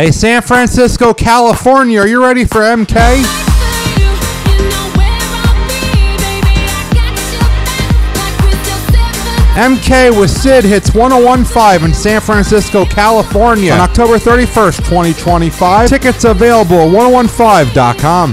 Hey, San Francisco, California, are you ready for MK? MK with Sid hits 1015 in San Francisco, California on October 31st, 2025. Tickets available at 1015.com.